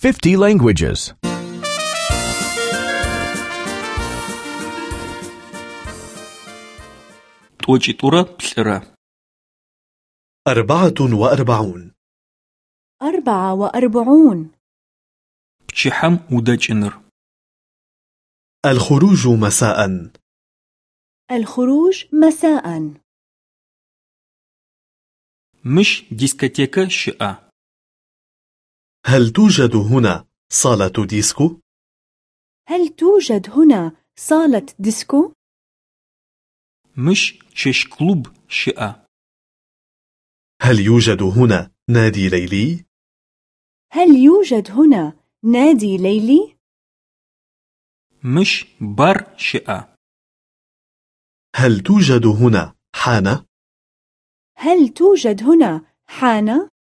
50 languages. 24 بلرا 44 44 بچحم ودجنر الخروج مساء. الخروج مساء. Мыщ дискотекэ щыӀа هل توجد هنا صالة ديسكو؟ هل توجد هنا صالة ديسكو؟ Мыщ чэщ клуб щыӀа هل يوجد هنا نادي ليلي؟ هل يوجد هنا نادي ليلي؟ Мыщ бар щыӀа هل توجد هنا حانة؟ هل توجد هنا حانة؟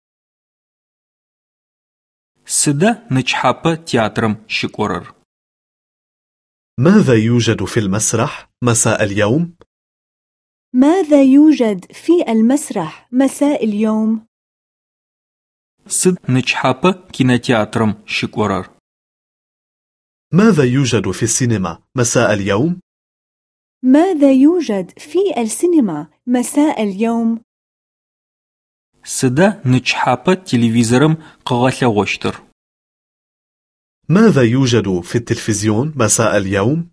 Сыда нычхьапэ театрам щыкӏорэр? ماذا يوجد في المسرح مساء اليوم؟ ماذا يوجد في المسرح مساء اليوم؟ Сыд нычхьапэ кинотеатрам щыкӏорэр? ماذا يوجد في السينما مساء اليوم؟ ماذا يوجد في السينما مساء اليوم؟ Сыда нычхьапэ телевизорым къыгъэлъэгъощтыр? ماذا يوجد في التلفزيون مساء اليوم؟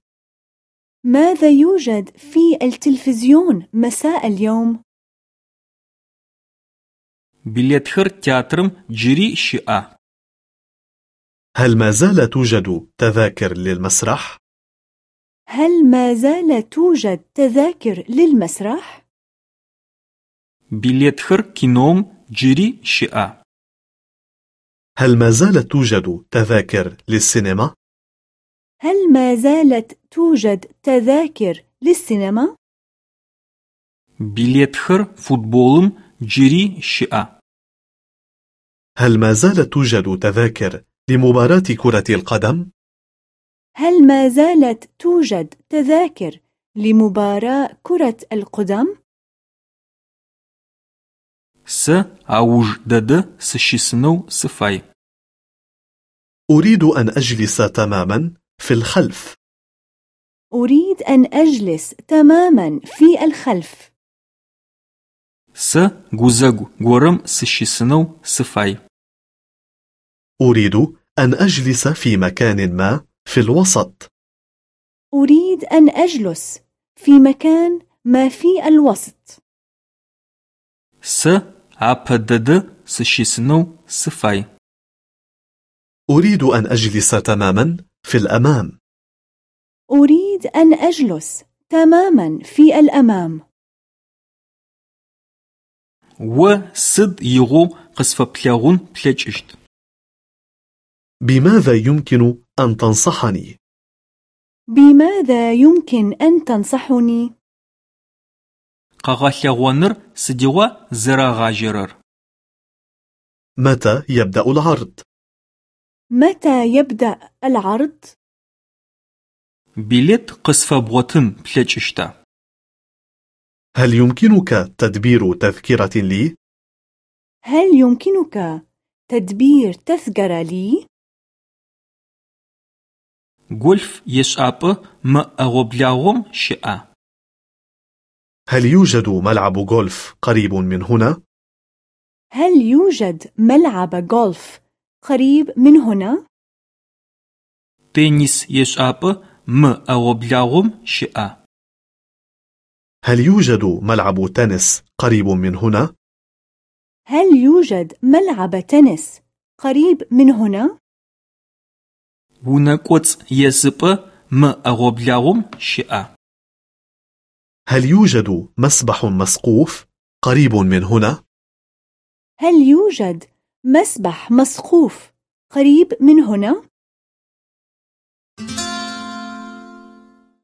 ماذا يوجد في التلفزيون مساء اليوم؟ Билетхэр театрым джыри щыӏа? هل ما زال توجد تذاكر للمسرح؟ هل ما زال توجد تذاكر للمسرح؟ Билетхэр кином джыри щыӏа? هل ما زالت توجد تذاكر للسينما؟ هل ما زالت توجد تذاكر للسينما؟ Билетхэр футболым джыри щыӏа? هل ما زالت توجد تذاكر لمباراة كرة القدم؟ هل ما زالت توجد تذاكر لمباراة كرة القدم؟ Сэ ауж дэдэ сыщысынэу сыфай. أريد أن أجلس تماما في الخلف أريد أن أجلس تماما في الخلف Сэ гузэгу горэм сыщысынэу сыфай. أريد أن أجلس في مكان ما في الوسط أريد أن أجلس في مكان ما في الوسط Сэ апэ дэдэ сыщысынэу сыфай. أريد أن أجلس تماما في الأمام أريد أن أجلس تماما في الأمام О сыд игъо къысфэплъэгъун плъэкӏыщт? بماذا يمكن أن تنصحني؟ بماذا يمكن أن تنصحني؟ Къэгъэлъэгъоныр сыдигъуа зэрагъажьэрэр? متى يبدأ العرض؟ متى يبدأ العرض؟ Билет къысфэбгъотын плъэкӏыщта? هل يمكنك تدبير تذكرة لي؟ هل يمكنك تدبير تذكرة لي؟ Гольф ешӏапӏэ мэӏэгъоблагъом щыӏа? هل يوجد ملعب غولف قريب من هنا؟ هل يوجد ملعب غولف قريب من هنا؟ تنس يشعب م أغبلاغم شئا هل يوجد ملعب تنس قريب من هنا؟ هل يوجد ملعب تنس قريب من هنا؟ هنا كوتس يسب م أغوبلاغم شئا هل يوجد مسبح مسقوف قريب من هنا؟ هل يوجد مسبح مسقوف قريب من هنا؟